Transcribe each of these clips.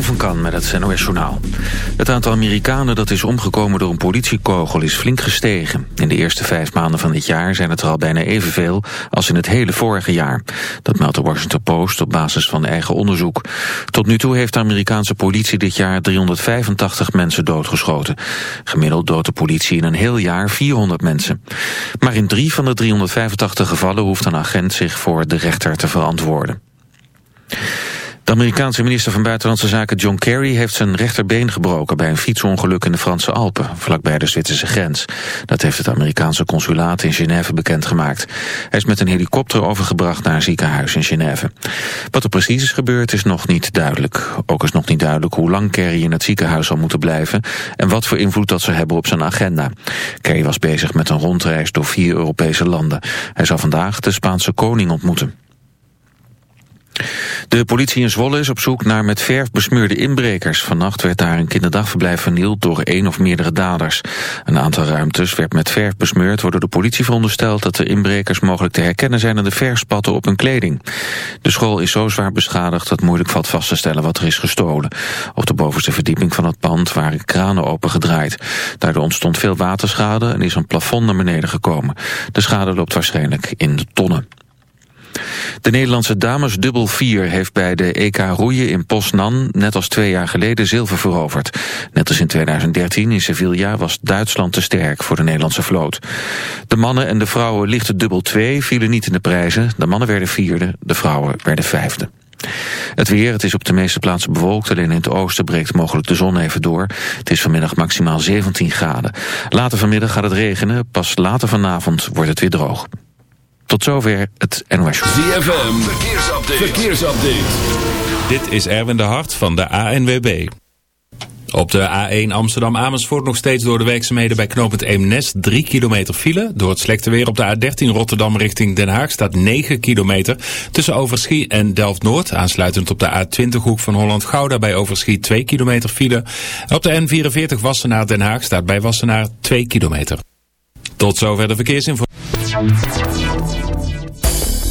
Van Kan met het NOS Journaal. Het aantal Amerikanen dat is omgekomen door een politiekogel is flink gestegen. In de eerste vijf maanden van dit jaar zijn het er al bijna evenveel als in het hele vorige jaar. Dat meldt de Washington Post op basis van eigen onderzoek. Tot nu toe heeft de Amerikaanse politie dit jaar 385 mensen doodgeschoten. Gemiddeld doodt de politie in een heel jaar 400 mensen. Maar in drie van de 385 gevallen hoeft een agent zich voor de rechter te verantwoorden. De Amerikaanse minister van Buitenlandse Zaken John Kerry heeft zijn rechterbeen gebroken bij een fietsongeluk in de Franse Alpen, vlakbij de Zwitserse grens. Dat heeft het Amerikaanse consulaat in Genève bekendgemaakt. Hij is met een helikopter overgebracht naar een ziekenhuis in Genève. Wat er precies is gebeurd is nog niet duidelijk. Ook is nog niet duidelijk hoe lang Kerry in het ziekenhuis zal moeten blijven en wat voor invloed dat zal hebben op zijn agenda. Kerry was bezig met een rondreis door vier Europese landen. Hij zal vandaag de Spaanse koning ontmoeten. De politie in Zwolle is op zoek naar met verf besmeurde inbrekers. Vannacht werd daar een kinderdagverblijf vernield door één of meerdere daders. Een aantal ruimtes werd met verf besmeurd... waardoor de politie veronderstelt dat de inbrekers mogelijk te herkennen zijn... aan de verfspatten op hun kleding. De school is zo zwaar beschadigd dat moeilijk valt vast te stellen wat er is gestolen. Op de bovenste verdieping van het pand waren kranen opengedraaid. Daardoor ontstond veel waterschade en is een plafond naar beneden gekomen. De schade loopt waarschijnlijk in de tonnen. De Nederlandse dames dubbel 4 heeft bij de EK roeien in Poznan net als twee jaar geleden zilver veroverd. Net als in 2013 in Sevilla was Duitsland te sterk voor de Nederlandse vloot. De mannen en de vrouwen lichte dubbel 2 vielen niet in de prijzen. De mannen werden vierde, de vrouwen werden vijfde. Het weer, het is op de meeste plaatsen bewolkt. Alleen in het oosten breekt mogelijk de zon even door. Het is vanmiddag maximaal 17 graden. Later vanmiddag gaat het regenen. Pas later vanavond wordt het weer droog. Tot zover het NOS ZFM, verkeersupdate. verkeersupdate. Dit is Erwin de Hart van de ANWB. Op de A1 Amsterdam-Amersfoort nog steeds door de werkzaamheden bij knooppunt Eemnes 3 kilometer file. Door het slechte weer op de A13 Rotterdam richting Den Haag staat 9 kilometer. Tussen Overschie en Delft-Noord, aansluitend op de A20 hoek van Holland-Gouda bij Overschie 2 kilometer file. Op de N44 Wassenaar Den Haag staat bij Wassenaar 2 kilometer. Tot zover de verkeersinformatie.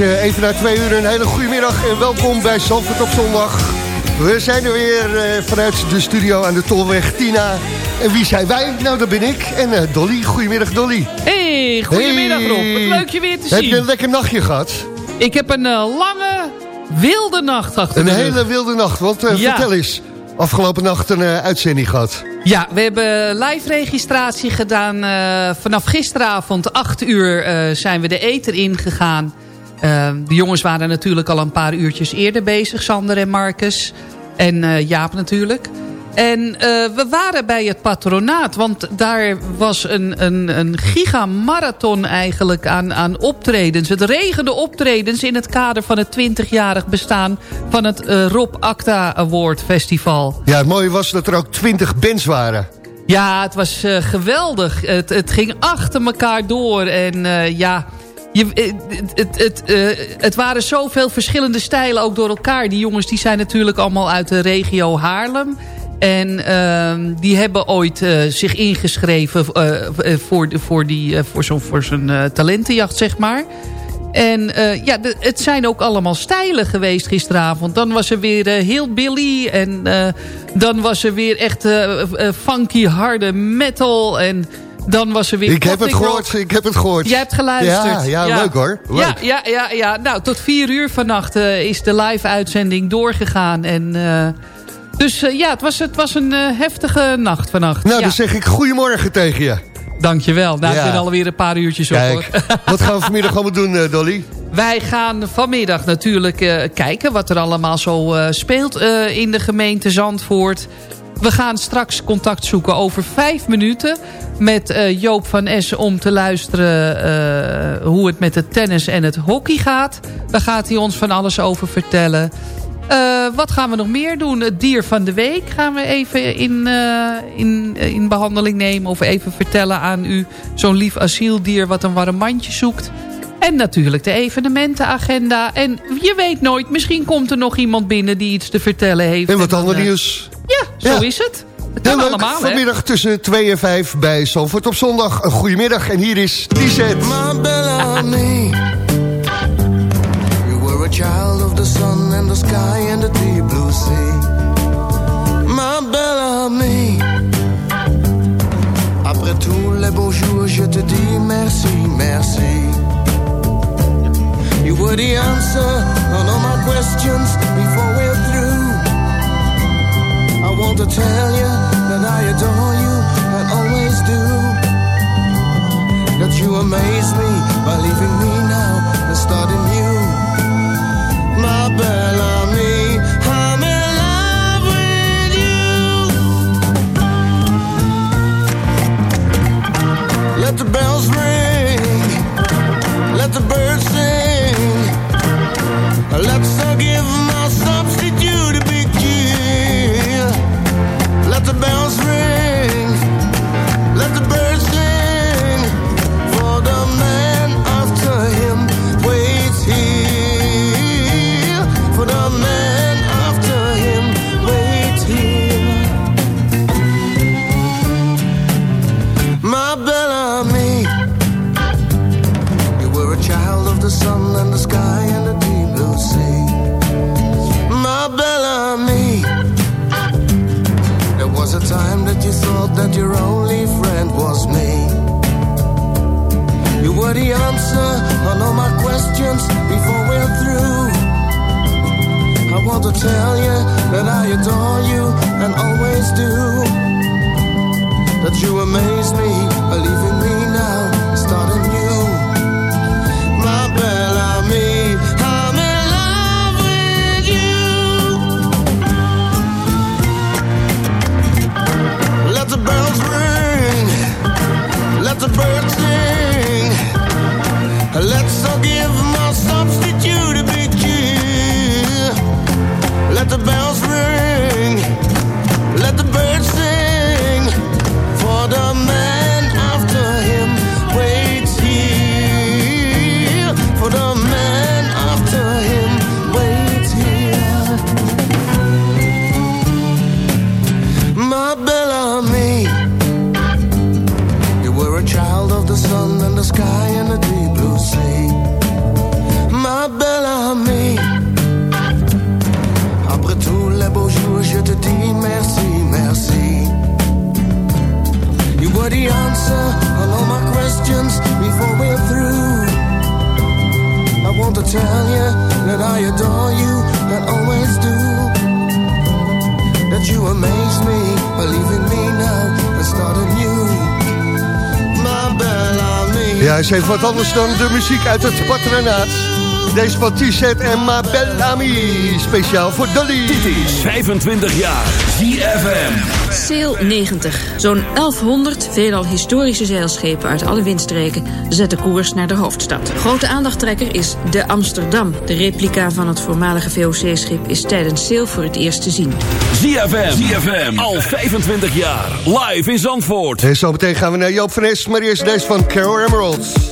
Is uh, even na twee uur een hele goede middag en welkom bij Zandvoort op zondag. We zijn er weer uh, vanuit de studio aan de Tolweg Tina. En wie zijn wij? Nou, dat ben ik en uh, Dolly. Goedemiddag, Dolly. Hey, goedemiddag hey. Rob. Wat leuk je weer te zien. Heb je een lekker nachtje gehad? Ik heb een lange, wilde nacht achter Een hele wilde nacht, want ja. vertel eens afgelopen nacht een uh, uitzending gehad. Ja, we hebben live registratie gedaan. Vanaf gisteravond 8 uur zijn we de eter ingegaan. De jongens waren natuurlijk al een paar uurtjes eerder bezig. Sander en Marcus. En Jaap natuurlijk. En uh, we waren bij het patronaat, want daar was een, een, een gigamarathon eigenlijk aan, aan optredens. Het regende optredens in het kader van het 20-jarig bestaan van het uh, Rob Acta Award Festival. Ja, het mooie was dat er ook 20 bands waren. Ja, het was uh, geweldig. Het, het ging achter elkaar door en ja... Je, het, het, het, het, waren zoveel verschillende stijlen ook door elkaar. Die jongens die zijn natuurlijk allemaal uit de regio Haarlem. En uh, die hebben ooit uh, zich ingeschreven uh, voor, voor, die, voor zo'n zo'n talentenjacht, zeg maar. En ja, het zijn ook allemaal stijlen geweest gisteravond. Dan was er weer heel Billy. En dan was er weer echt funky harde metal. En dan was er weer... Ik heb het gehoord, ik heb het gehoord. Jij hebt geluisterd. Ja, ja, leuk hoor. Leuk. Ja, ja, ja, ja. Nou, tot vier uur vannacht is de live-uitzending doorgegaan. En... Dus uh, ja, het was, het was een heftige nacht vannacht. Nou, ja. dan zeg ik goedemorgen tegen je. Dankjewel. Nou, ja. ik ben alweer een paar uurtjes Kijk, op. Hoor. wat gaan we vanmiddag allemaal doen, Dolly? Wij gaan vanmiddag natuurlijk kijken wat er allemaal zo speelt in de gemeente Zandvoort. We gaan straks contact zoeken over vijf minuten met Joop van Essen... om te luisteren hoe het met het tennis en het hockey gaat. Daar gaat hij ons van alles over vertellen... Uh, wat gaan we nog meer doen? Het dier van de week gaan we even in, in, in behandeling nemen. Of even vertellen aan u zo'n lief asieldier wat een warm mandje zoekt. En natuurlijk de evenementenagenda. En je weet nooit, misschien komt er nog iemand binnen die iets te vertellen heeft. En wat ander nieuws. Ja, zo ja. is het. Het kan leuk, allemaal, vanmiddag tussen 2 en 5 bij Zalvoort op zondag. Een goedemiddag en hier is T-Set. a child of the sun and the sky and the deep blue sea. Ma belle amie, après tous les beaux jours, je te dis merci, merci. You were the answer on all my questions before we're to tell you that I adore you I always do. That you amaze me by leaving me now and starting new my Bellamy. I'm in love with you. Let the bells ring, tell you that I adore you and always do. That you amaze me, believe in me even wat anders dan de muziek uit het patronaat. Deze van T-Set en Ma Belle Amie. Speciaal voor Dolly. Dit is 25 jaar ZFM. Sail 90. Zo'n 1100 veelal historische zeilschepen uit alle windstreken zetten koers naar de hoofdstad. Grote aandachttrekker is de Amsterdam. De replica van het voormalige VOC-schip is tijdens Sail voor het eerst te zien. ZFM. ZFM. Al 25 jaar. Live in Zandvoort. En zo meteen gaan we naar Joop van Es, maar eerst deze van Carol Emeralds.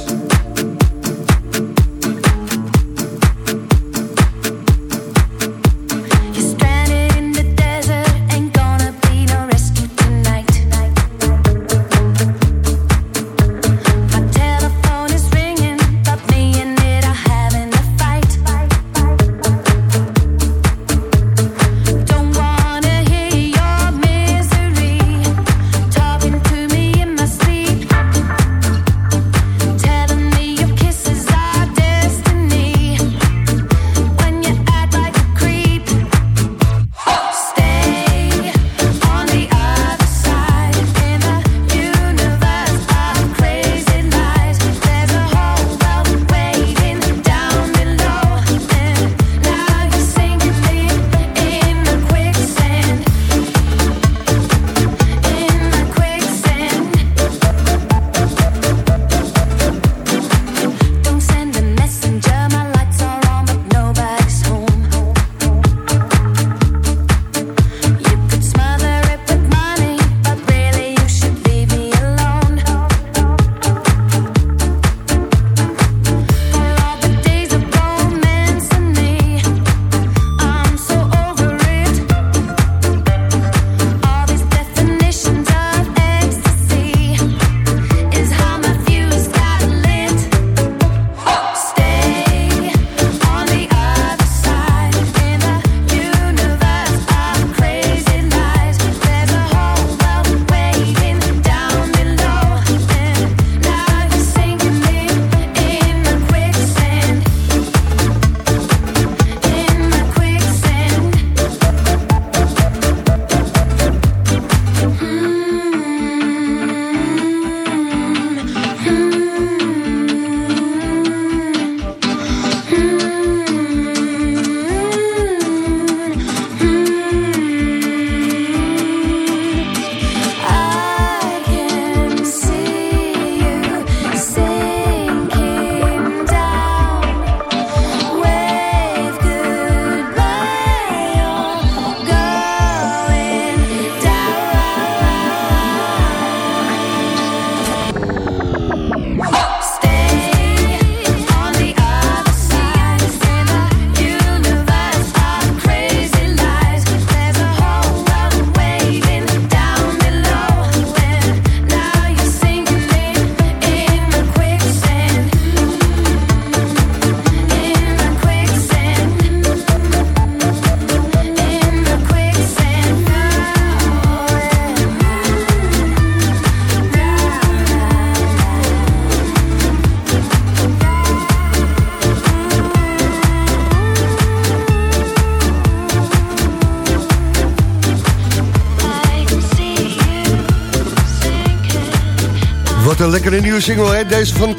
Single, hè? Deze van.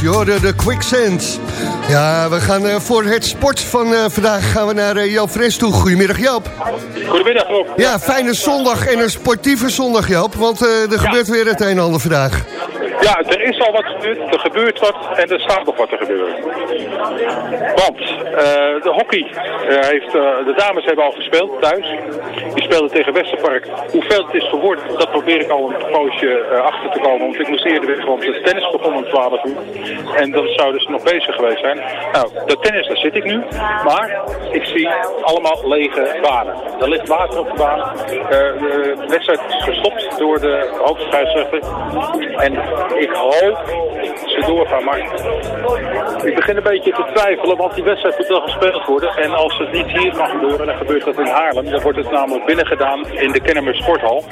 Je hoorde de Quicksand. Ja, we gaan uh, voor het sport van uh, vandaag gaan we naar uh, Joop Fres toe. Goedemiddag, Joop. Goedemiddag, Rob. Ja, fijne zondag en een sportieve zondag, Joop. Want er ja. gebeurt weer het een en ander vandaag. Ja, er is al wat gebeurd, er gebeurt wat en er staat nog wat te gebeuren. Want de hockey heeft, de dames hebben al gespeeld thuis. Die speelden tegen Westerpark. Hoeveel het is geworden, dat probeer ik al een poosje achter te komen. Want ik moest eerder weg, want de tennis begon om 12 uur. En dat zou dus nog bezig geweest zijn. Nou, de tennis, daar zit ik nu. Maar ik zie allemaal lege banen. Er ligt water op de baan. de wedstrijd is gestopt door de hoofdscheidsrechter. En ik hoop ze doorgaan. Maar ik begin een beetje te twijfelen, want die wedstrijd moet wel gespeeld worden. En als het niet hier mag gebeuren, dan gebeurt dat in Haarlem. Dan wordt het namelijk binnen gedaan in de Kennemer Sporthal.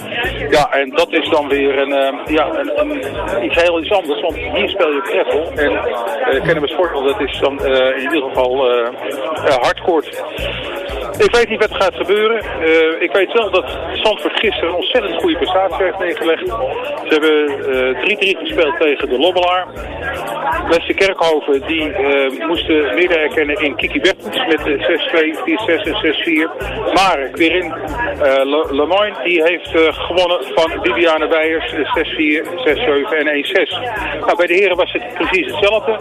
Ja, en dat is dan weer een, uh, ja, een, een, iets heel iets anders, want hier speel je greffel. En uh, Kennemer Sporthal, dat is dan uh, in ieder geval hardcourt. Ik weet niet wat gaat gebeuren. Uh, ik weet wel dat Zandvoort gisteren een ontzettend goede prestatie heeft neergelegd. Ze hebben 3-3 gespeeld tegen de Lobbelaar. Lester Kerkhoven die uh, moesten midden herkennen in Kiki Bertens met 6-2, 4-6 en 6-4. Maar Quirin uh, Lemoyne die heeft gewonnen van Bibiane Weijers 6-4, 6-7 en 1-6. Nou, bij de heren was het precies hetzelfde.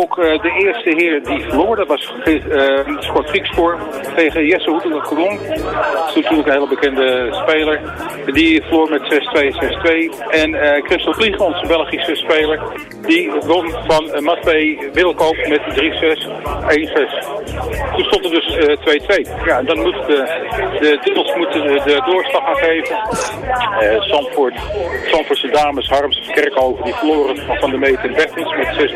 Ook de eerste heer die verloor, dat was uh, Scott Griekspoor tegen Jesse Hoetel Kolom. Dat is natuurlijk een hele bekende speler. Die verloor met 6-2, 6-2. En Christel Vlieg, onze Belgische speler, die won van uh, Wilkoop met 3-6, 1-6. Toen stond er dus 2-2. Uh, ja, dan moet de, de dubbels moeten de, doorslag gaan geven. Uh, Zandvoort, Zandvoortse dames, Harms, Kerkhoven, die verloren van de Meet en Bertens met 6-3,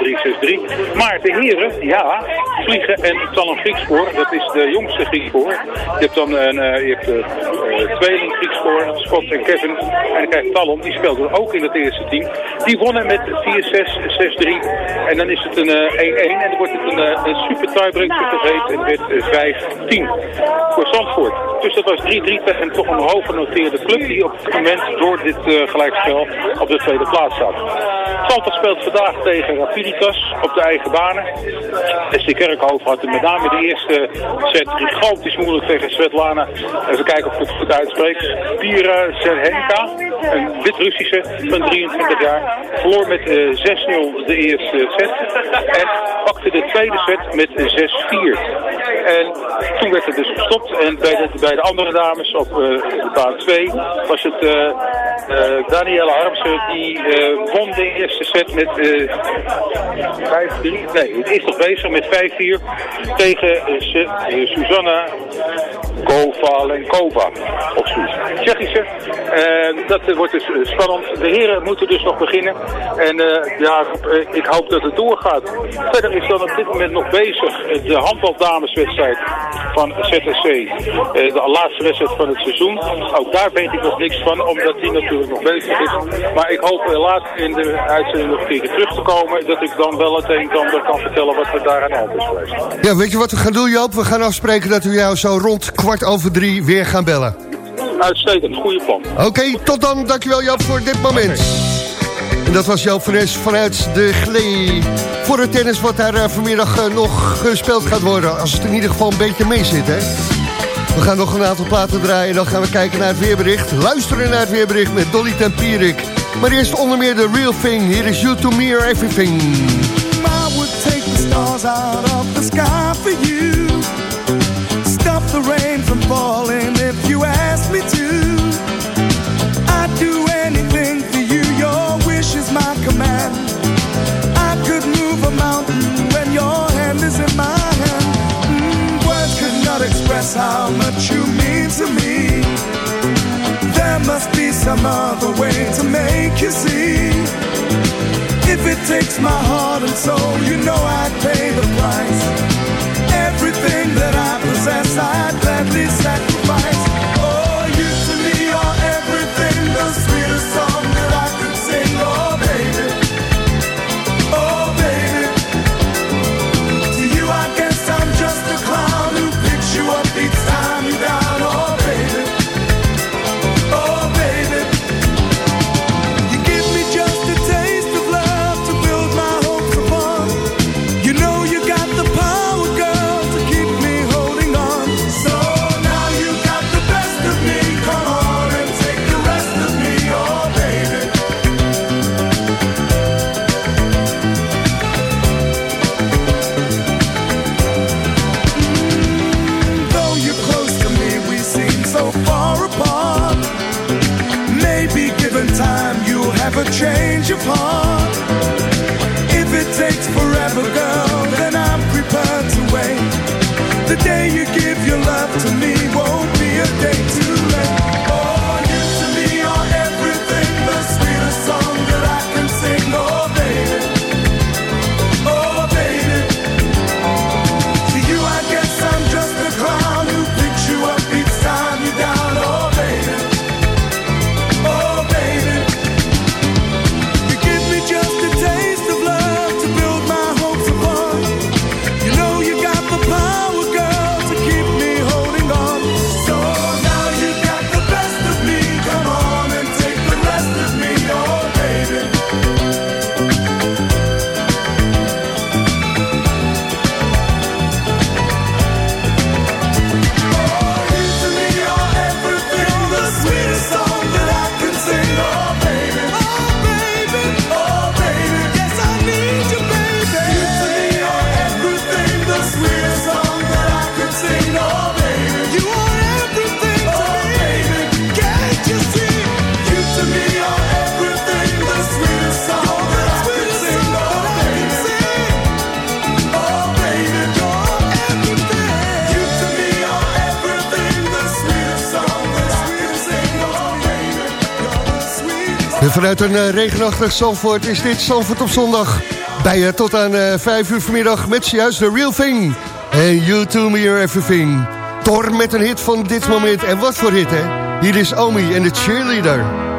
6-3. Maar de heren, ja, vliegen en Talon Griekspoor, dat is de jongste Griekspoor. Je hebt dan een, uh, je hebt, uh, tweeling Griekspoor, Scott en Kevin. En dan krijgt Talon, die speelde ook in het eerste team. Die wonnen met 4-6, 6-3. En dan is het een 1-1 uh, en dan wordt het een, een super tiebreak zoals heet. En het werd 5-10 voor Zandvoort. Dus dat was 3-3 tegen toch een hooggenoteerde club die op het moment door dit gelijkspel op de tweede plaats staat. Zandvoort speelt vandaag tegen Rapiditas op de eigen banen. SC Kerkhoven had met name de eerste set gigantisch moeilijk tegen Svetlana. Even kijken of ik het goed uitspreek. Pira Zerhenka, een Wit-Russische van 23 jaar, verloor met 6-0 de eerste set. En pakte de tweede set met 6-4. En toen werd het dus gestopt. En bij de, bij de andere dames op uh, de baan 2 was het uh, Danielle Harmsen die won de eerste set met 5-3. Nee, het is nog bezig met 5-4 tegen Susanna Kovalenkova. Of zoiets. Tsjechische. dat wordt dus spannend. De heren moeten dus nog beginnen. En ja, ik hoop dat het doorgaat. Verder is dan op dit moment nog bezig de handbaldameswedstrijd van ZSC. De laatste wedstrijd van het seizoen. Ook daar weet ik nog niks van, omdat die natuurlijk nog bezig is. Maar ik hoop later in de uitzending nog een keer terug te komen, dat ik dan wel het een en ander kan vertellen wat we daar aan hand is geweest. Ja, weet je wat we gaan doen Joop? We gaan afspreken dat we jou zo rond kwart over drie weer gaan bellen. Uitstekend, goede plan. Oké, okay, tot dan. Dankjewel Joop voor dit moment. Okay. En dat was Joop van Es vanuit de Glee. Voor het tennis wat daar uh, vanmiddag uh, nog gespeeld gaat worden. Als het in ieder geval een beetje mee zit, hè. We gaan nog een aantal platen draaien en dan gaan we kijken naar het weerbericht. Luisteren naar het weerbericht met Dolly Tempierik. Maar eerst onder meer The Real Thing. Hier is You To Me or Everything. I would take the stars out of the sky for you. The rain from falling if you ask me to. I'd do anything for you, your wish is my command. I could move a mountain when your hand is in my hand. Mm, words could not express how much you mean to me. There must be some other way to make you see. If it takes my heart and soul, you know I'd pay the price. upon. Vanuit een uh, regenachtig Zandvoort is dit Zandvoort op zondag. Bij je tot aan uh, 5 uur vanmiddag met juist The Real Thing. En You To Me Your Everything. Thor met een hit van dit moment. En wat voor hit, hè? Hier is Omi en de cheerleader.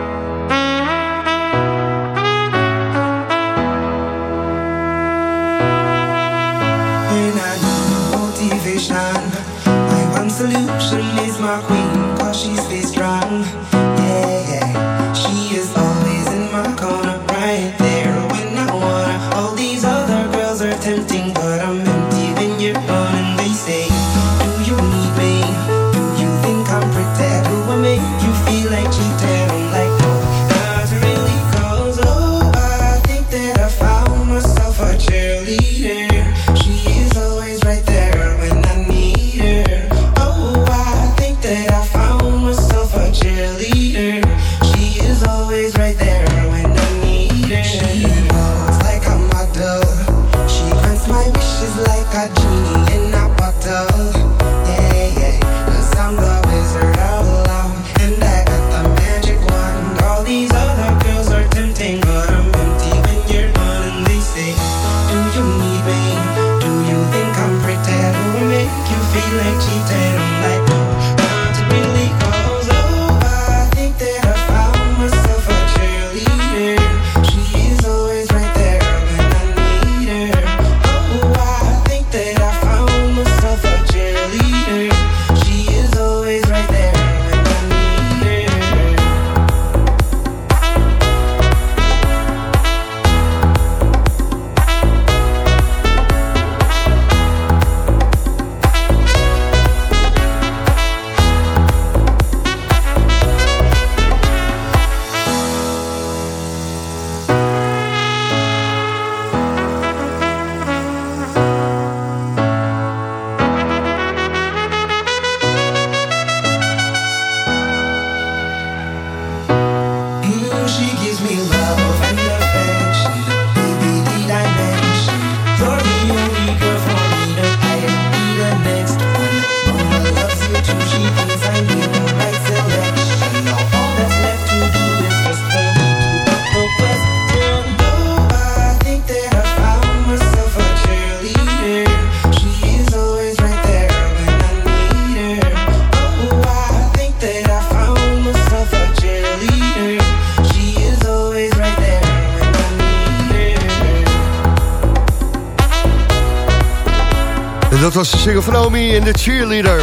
Single van Omi en de cheerleader.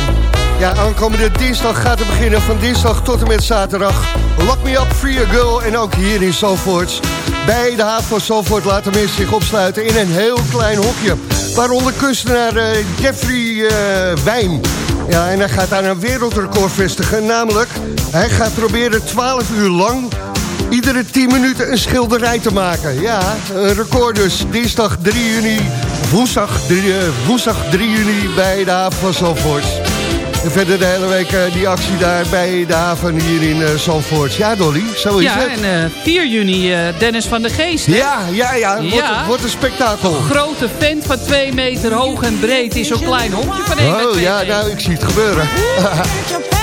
Ja, aankomende dinsdag gaat het beginnen van dinsdag tot en met zaterdag. Lock Me Up, Free a Girl en ook hier in Zalvoort. Bij de haven van Zalvoort laten mensen zich opsluiten in een heel klein hokje. Waaronder kunstenaar eh, Jeffrey eh Wijn. Ja, en hij gaat daar een wereldrecord vestigen. Namelijk, hij gaat proberen 12 uur lang iedere 10 minuten een schilderij te maken. Ja, een record dus. Dinsdag 3 juni, woensdag 3, eh, woensdag 3 juni bij de haven van Zalvoort. En verder de hele week eh, die actie daar bij de haven hier in eh Zalvoort. Ja, Dolly, zo is Ja, het. en eh, 4 juni eh, Dennis van der Geest. hè? Ja, ja, ja, wordt, Ja. wordt een spektakel. Grote vent van 2 meter hoog en breed in zo'n klein hokje van 1 meter. Oh ja, nou, ik zie het gebeuren.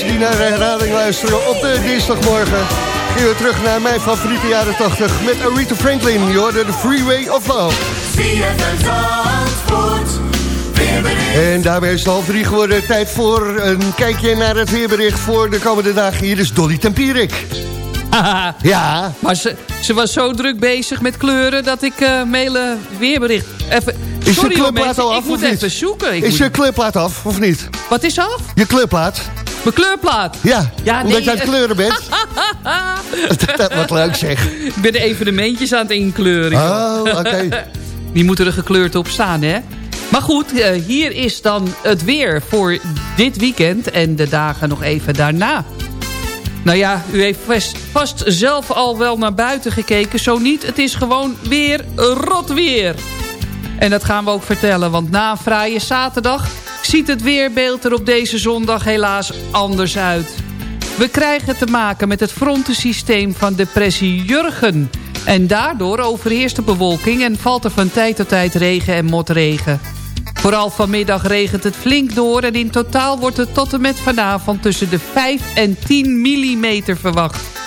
mensen die naar de herhaling luisteren op de dinsdagmorgen... gaan we terug naar mijn favoriete jaren 80 met Aretha Franklin. Je hoorde de Freeway of Love. En daarmee is het half drie geworden. Tijd voor een kijkje naar het weerbericht voor de komende dagen. Hier is Dolly Tempierik. Ja. Maar ze, ze was zo druk bezig met kleuren dat ik eh mailen weerbericht... Even, Is sorry je clubplaat al ik af moet of niet? even zoeken. Ik Is moet- je kleurplaat af, of niet? Wat is af? Je kleurplaat? Mijn kleurplaat. Ja, Ja, omdat nee, je aan het eh. kleuren bent. Wat leuk zeg. Ik ben de evenementjes aan het inkleuren. Oh, oké. Die moeten er gekleurd op staan, hè? Maar goed, eh, hier is dan het weer voor dit weekend en de dagen nog even daarna. Nou ja, u heeft vast, vast zelf al wel naar buiten gekeken. Zo niet, het is gewoon weer rot weer. En dat gaan we ook vertellen, want na een fraaie zaterdag... ziet het weerbeeld er op deze zondag helaas anders uit. We krijgen te maken met het frontensysteem van depressie Jurgen. En daardoor overheerst de bewolking en valt er van tijd tot tijd regen en motregen. Vooral vanmiddag regent het flink door en in totaal wordt het tot en met vanavond tussen de 5 en 10 mm verwacht.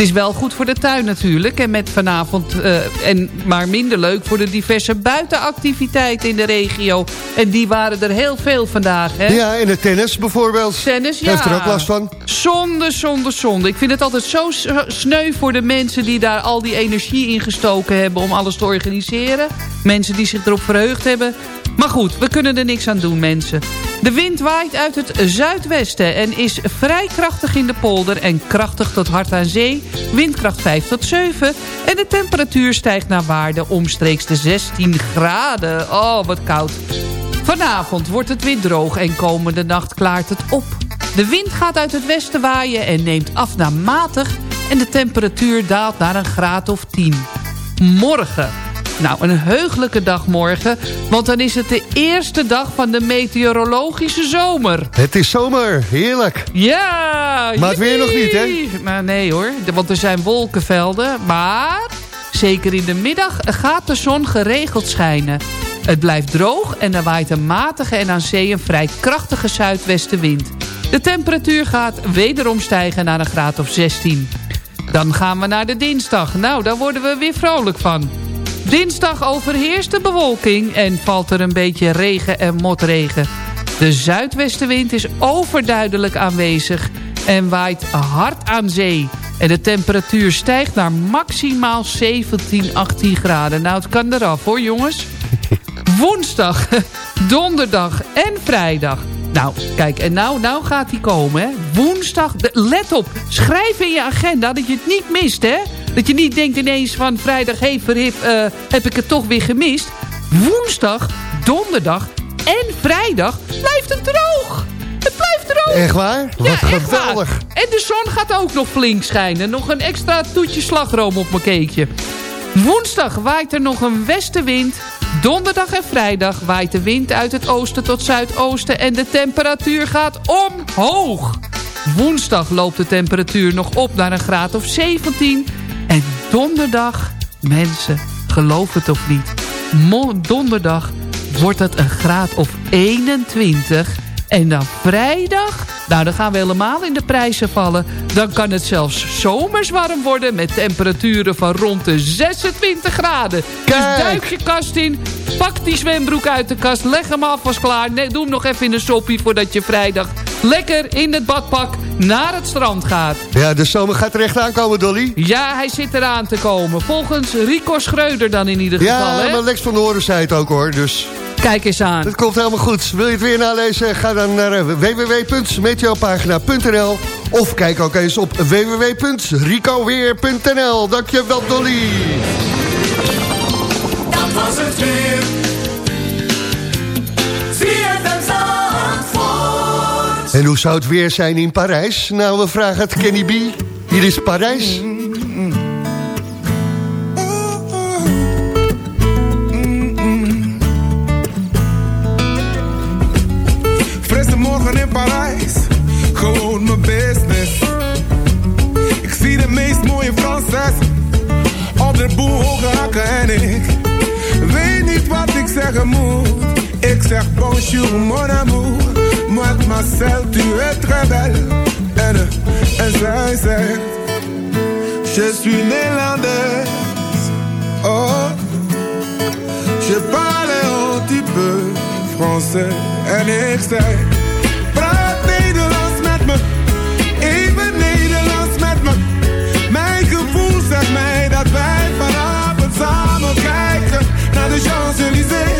Het is wel goed voor de tuin natuurlijk. En met vanavond, eh, en maar minder leuk voor de diverse buitenactiviteiten in de regio. En die waren er heel veel vandaag. Hè? Ja, en het tennis bijvoorbeeld. Tennis, ja. Heeft er ook last van? Zonde, zonde, zonde. Ik vind het altijd zo s- sneu voor de mensen die daar al die energie in gestoken hebben om alles te organiseren. Mensen die zich erop verheugd hebben. Maar goed, we kunnen er niks aan doen, mensen. De wind waait uit het zuidwesten en is vrij krachtig in de polder... en krachtig tot hard aan zee, windkracht 5 tot 7... en de temperatuur stijgt naar waarde omstreeks de 16 graden. Oh, wat koud. Vanavond wordt het weer droog en komende nacht klaart het op. De wind gaat uit het westen waaien en neemt af naar matig... en de temperatuur daalt naar een graad of 10. Morgen. Nou, een heugelijke dag morgen, want dan is het de eerste dag van de meteorologische zomer. Het is zomer, heerlijk. Ja! Maar het weer nog niet, hè? Maar nee hoor, want er zijn wolkenvelden. Maar zeker in de middag gaat de zon geregeld schijnen. Het blijft droog en er waait een matige en aan zee een vrij krachtige zuidwestenwind. De temperatuur gaat wederom stijgen naar een graad of 16. Dan gaan we naar de dinsdag. Nou, daar worden we weer vrolijk van. Dinsdag overheerst de bewolking en valt er een beetje regen en motregen. De zuidwestenwind is overduidelijk aanwezig en waait hard aan zee. En de temperatuur stijgt naar maximaal 17, 18 graden. Nou, het kan eraf hoor, jongens. Woensdag, donderdag en vrijdag. Nou, kijk, en nou, nou gaat die komen, hè. Woensdag, let op, schrijf in je agenda dat je het niet mist, hè. Dat je niet denkt ineens van vrijdag, hé, verhip, eh, heb ik het toch weer gemist. Woensdag, donderdag en vrijdag blijft het droog. Het blijft droog. Echt waar? Wat Ja, echt waar. geweldig. En de zon gaat ook nog flink schijnen. Nog een extra toetje slagroom op mijn cakeje. Woensdag waait er nog een westenwind. Donderdag en vrijdag waait de wind uit het oosten tot zuidoosten... en de temperatuur gaat omhoog. Woensdag loopt de temperatuur nog op naar een graad of 17. En donderdag, mensen, geloof het of niet... donderdag wordt het een graad of 21... En dan vrijdag, nou dan gaan we helemaal in de prijzen vallen. Dan kan het zelfs zomers warm worden met temperaturen van rond de 26 graden. Dus duik je kast in, pak die zwembroek uit de kast, leg hem af als klaar. Nee, doe hem nog even in een soppie voordat je vrijdag lekker in het badpak naar het strand gaat. Ja, de zomer gaat er echt aankomen, Dolly. Ja, hij zit eraan te komen. Volgens Rico Schreuder dan in ieder geval. Ja, maar Lex van de Horen zei het ook hoor, dus Kijk eens aan. het komt helemaal goed. Wil je het weer nalezen? Ga dan naar eh, www.meteopagina.nl of kijk ook eens op www.ricoweer.nl. Dankjewel, Dolly. Dat was het weer. En hoe zou het weer zijn in Parijs? Nou, we vragen het Kenny B. Hier is Parijs. Frisse morgen in Parijs, gewoon mijn business. Ik zie de meest mooie Franses op de boel hoge hakken en ik weet niet wat ik zeggen moet. Ik zeg bonjour mon amour, mademoiselle tu es très belle. Zij zegt, je suis Nederlands. Oh, je parle un petit peu français. En ik met me. Even Nederlands met me. Mijn gevoel zegt mij dat wij vanavond samen kijken naar de Champs-Élysées.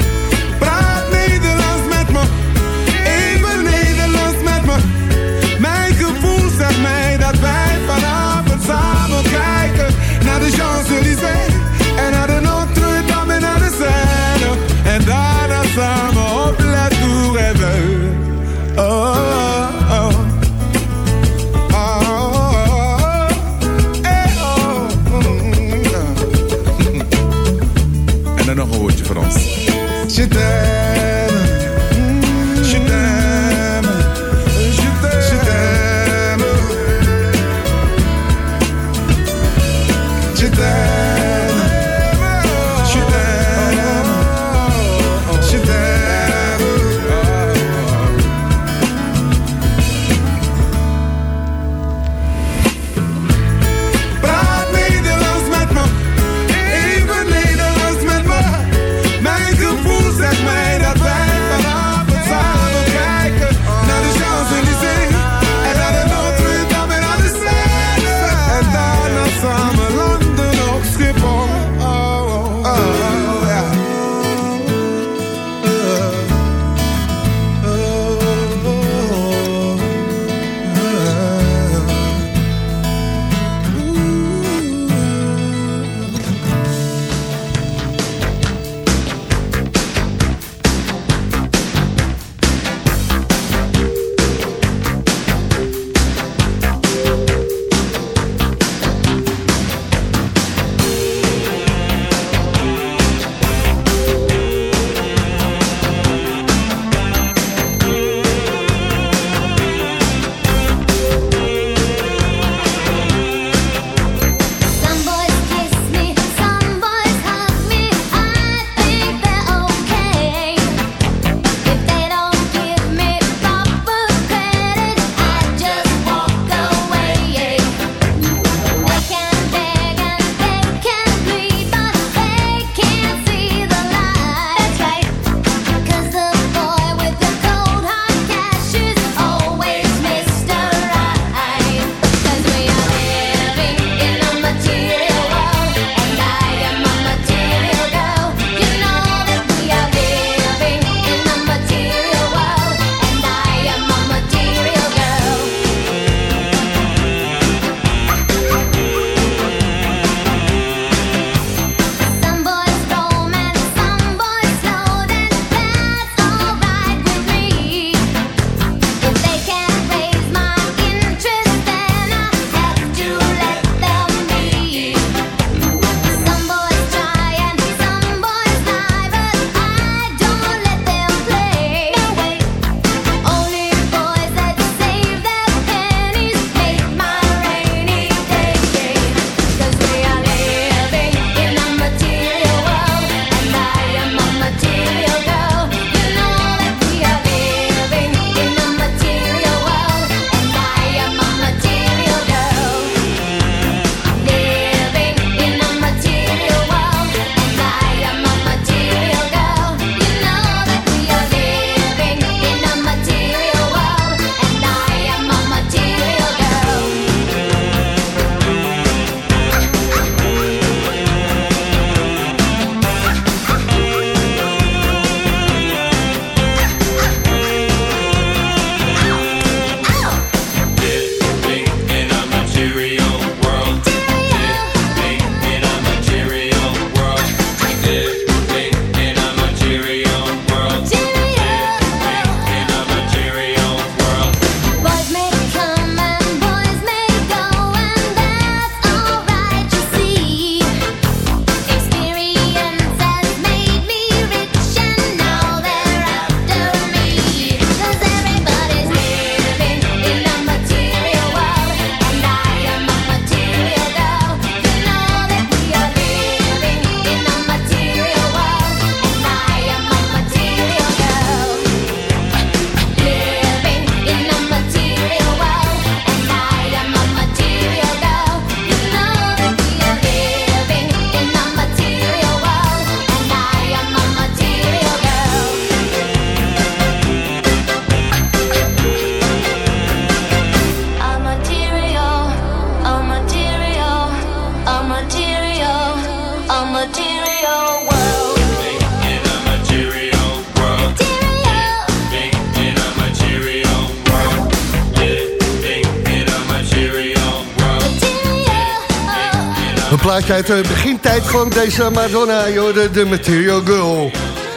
plaatje uit de begintijd van deze Madonna, joh, de, Material Girl.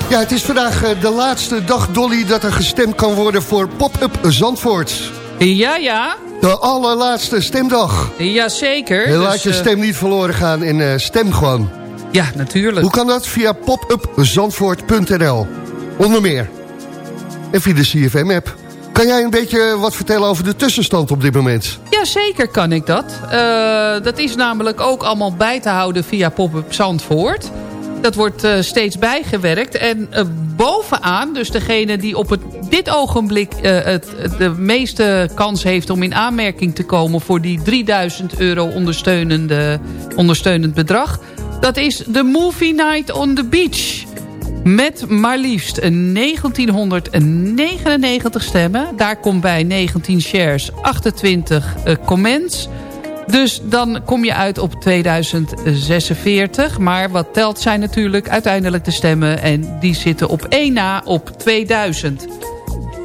Ja, het is vandaag eh, de laatste dag, Dolly, dat er gestemd kan worden voor Pop-Up Zandvoort. Ja, ja. De allerlaatste stemdag. Jazeker. Je laat Dus, je eh, stem niet verloren gaan en eh, stem gewoon. Ja, natuurlijk. Hoe kan dat? Via popupzandvoort.nl. Onder meer. En via de CFM-app. Kan jij een beetje wat vertellen over de tussenstand op dit moment? Ja, zeker kan ik dat. Eh, dat is namelijk ook allemaal bij te houden via Pop-up Zandvoort. Dat wordt eh, steeds bijgewerkt. En eh, bovenaan, dus degene die op het, dit ogenblik het de meeste kans heeft... om in aanmerking te komen voor die 3000 euro ondersteunende, ondersteunend bedrag... dat is de Movie Night on the Beach... Met maar liefst 1999 stemmen. Daar komt bij 19 shares, 28 eh, comments. Dus dan kom je uit op 2046. Maar wat telt zijn natuurlijk uiteindelijk de stemmen. En die zitten op 1 na op 2000.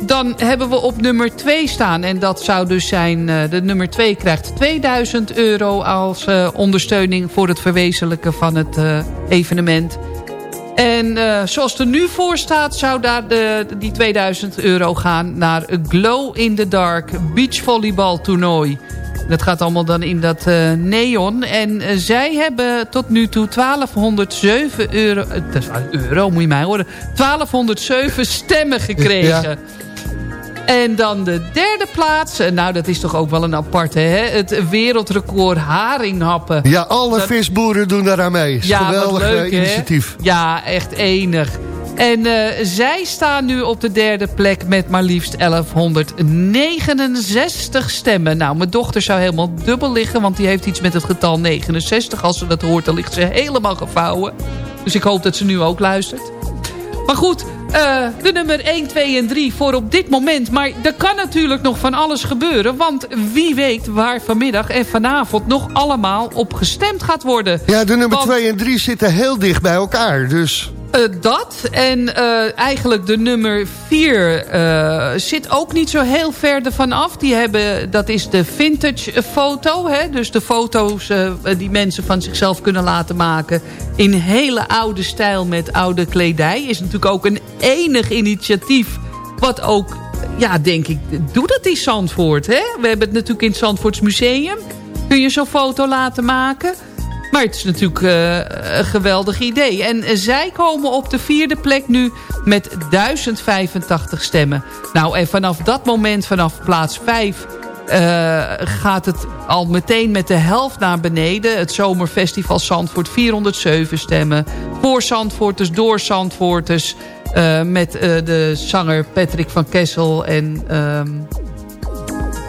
Dan hebben we op nummer 2 staan. En dat zou dus zijn, eh, de nummer 2 krijgt 2000 euro als eh, ondersteuning voor het verwezenlijken van het evenement. En eh, zoals het er nu voor staat, zou daar de, die 2000 euro gaan naar een Glow in the Dark beachvolleybal toernooi. Dat gaat allemaal dan in dat eh, neon. En eh, zij hebben tot nu toe 1207 euro... dat is euro, moet je mij horen. 1207 stemmen gekregen. Ja. En dan de derde plaats. Nou, dat is toch ook wel een aparte, hè? Het wereldrecord haringhappen. Ja, alle visboeren doen daaraan mee. Ja, Geweldig leuk, hè? initiatief. Ja, echt enig. En eh, zij staan nu op de derde plek met maar liefst 1169 stemmen. Nou, mijn dochter zou helemaal dubbel liggen, want die heeft iets met het getal 69. Als ze dat hoort, dan ligt ze helemaal gevouwen. Dus ik hoop dat ze nu ook luistert. Maar goed, eh, de nummer 1, 2 en 3 voor op dit moment. Maar er kan natuurlijk nog van alles gebeuren. Want wie weet waar vanmiddag en vanavond nog allemaal op gestemd gaat worden. Ja, de nummer Want- 2 en 3 zitten heel dicht bij elkaar. Dus eh, dat en eh, eigenlijk de nummer 4 zit ook niet zo heel ver ervan af. Die hebben, dat is de vintage foto. Hè? Dus de foto's eh, die mensen van zichzelf kunnen laten maken... in hele oude stijl met oude kledij. Is natuurlijk ook een enig initiatief... wat ook, ja denk ik, doe dat in Zandvoort. Hè? We hebben het natuurlijk in het Zandvoorts Museum. Kun je zo'n foto laten maken... Maar het is natuurlijk eh, een geweldig idee. En eh, zij komen op de vierde plek nu met 1085 stemmen. Nou, en vanaf dat moment, vanaf plaats 5... gaat het al meteen met de helft naar beneden. Het Zomerfestival Zandvoort, 407 stemmen. Voor Zandvoorters, door Zandvoorters. eh, met eh, de zanger Patrick van Kessel en... ehm,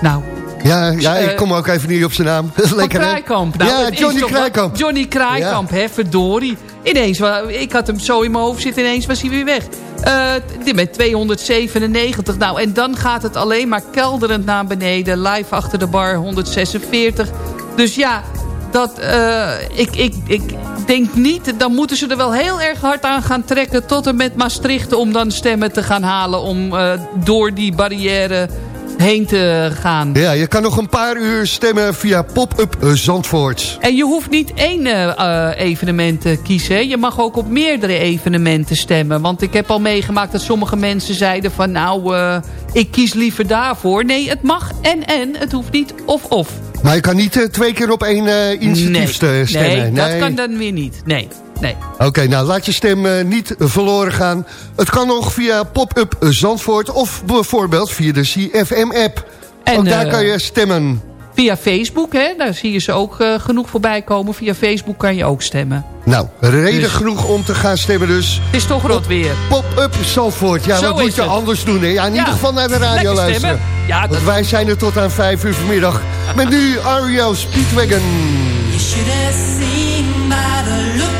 nou, ja, ja ik Eh, kom ook even niet op zijn naam. Lekker. Nou, ja, Johnny Kraaikamp. Johnny Kraaikamp, hè, verdorie. Ineens, ik had hem zo in mijn hoofd zitten, ineens was hij weer weg. Eh, dit met 297. Nou, en dan gaat het alleen maar kelderend naar beneden. Live achter de bar, 146. Dus ja, dat, eh, ik, ik, ik denk niet... Dan moeten ze er wel heel erg hard aan gaan trekken... tot en met Maastricht om dan stemmen te gaan halen... om door die barrière heen te gaan. Ja, je kan nog een paar uur stemmen via Pop-Up Zandvoort. En je hoeft niet één eh, eh, evenement te kiezen. hè. Je mag ook op meerdere evenementen stemmen. Want ik heb al meegemaakt dat sommige mensen zeiden van... nou, eh, ik kies liever daarvoor. Nee, het mag en en. Het hoeft niet of-of. Maar je kan niet eh, twee keer op één eh, initiatief Nee. stemmen. nee, dat kan dan weer niet. Nee, nee. Oké, nou laat je stem eh, niet verloren gaan. Het kan nog via Pop-Up Zandvoort of bijvoorbeeld via de CFM-app. En, Ook daar eh, kan je stemmen. Via Facebook, hè, daar zie je ze ook eh, genoeg voorbij komen. Via Facebook kan je ook stemmen. Nou, reden dus- genoeg om te gaan stemmen dus. Het is toch rot weer. Pop-Up Zandvoort. Ja, Zo wat moet je het. anders doen? Hè? Ja, in Ja, ieder geval naar de radio lekker luisteren. stemmen. Ja, dat- Want wij zijn er tot aan vijf uur vanmiddag. Met nu Ario Speedwagon. You should have seen by the look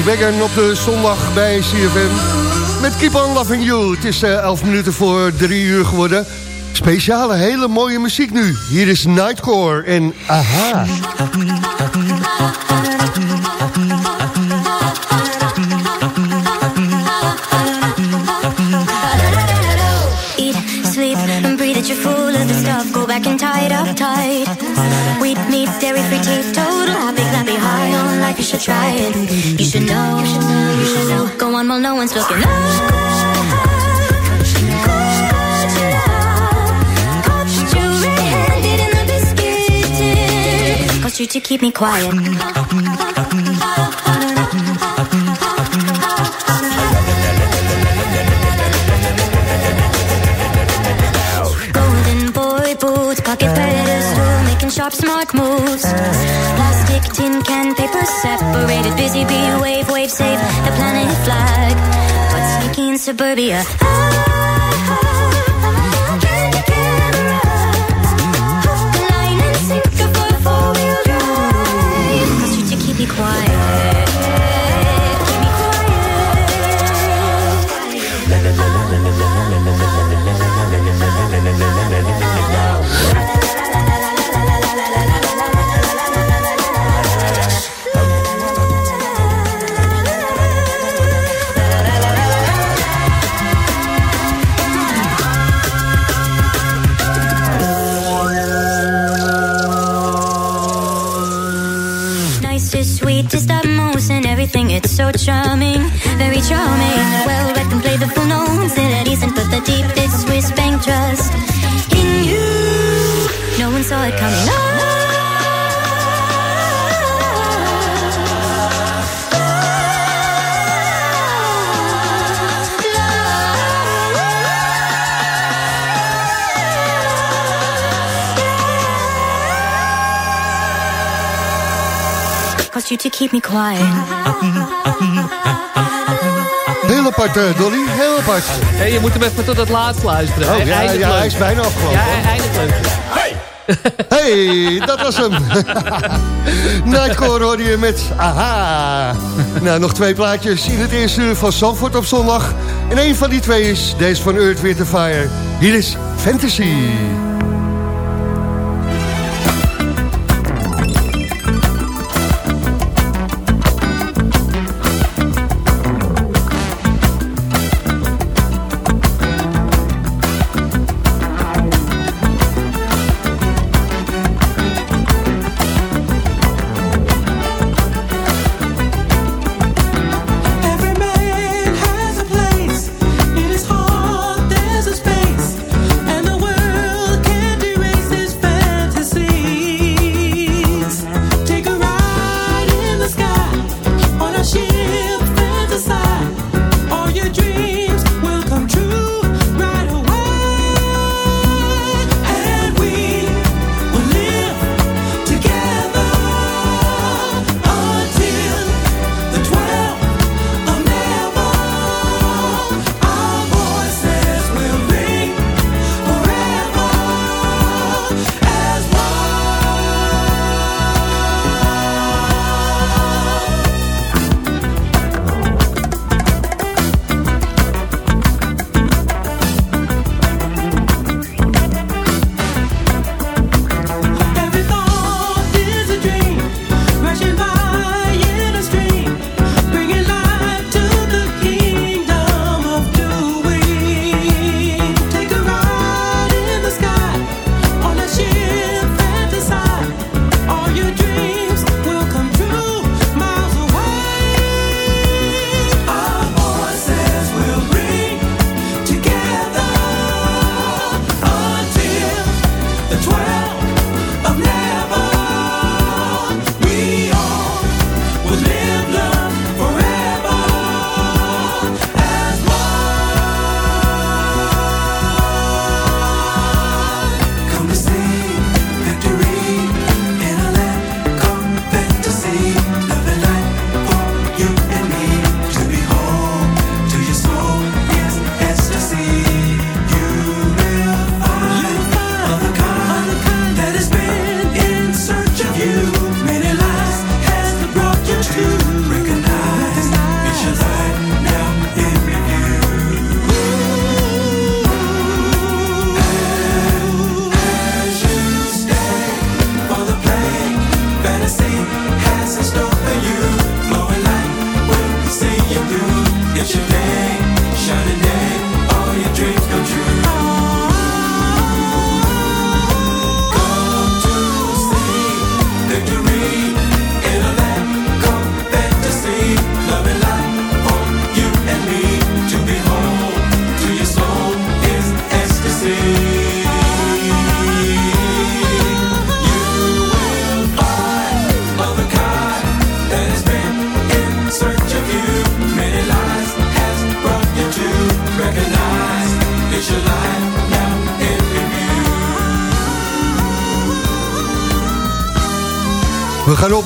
Speedwagon op de zondag bij CFM. Met Keep On Loving You. Het is eh, 11 minuten voor 3 uur geworden. Speciale, hele mooie muziek nu. Hier is Nightcore en Aha. Back and tie it up tight. Wheat, meat, dairy free, teetotal. Happy, clappy, high on life. You should try it. While no one's looking. Cost you to keep me quiet. Golden boy boots, pocket pedestal, making sharp, smart moves. Plastic, tin can, separated. Busy bee, wave, wave, save the planet flag. But sneaky in suburbia. Line It's so charming, very charming. Well, let them play the full notes, they're decent, but the deepest Swiss bank trust in you. No one saw it coming. Cost you to keep me quiet. Heel apart, eh, Dolly. Heel apart. Hey, je moet hem even tot het laatst luisteren. Oh, Hij ja, ja, leuk. hij is bijna afgelopen. Ja, hij eindigt leuk. Hey, dat was hem. Nightcore hoorde je met Aha. nou, nog twee plaatjes in het eerste uur van Zandvoort op zondag. En een van die twee is deze van Earth, Wind Fire. Hier is Fantasy.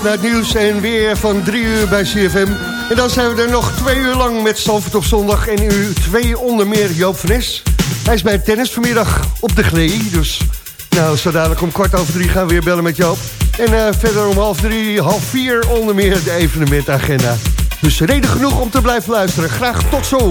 Naar het nieuws en weer van drie uur bij CFM. En dan zijn we er nog twee uur lang met Stamford op zondag. En u twee onder meer Joop van. Hij is bij tennis vanmiddag op de glee. Dus nou, zo dadelijk om kwart over drie gaan we weer bellen met Joop. En eh, verder om half drie, half vier onder meer de evenementagenda. Dus reden genoeg om te blijven luisteren. Graag tot zo.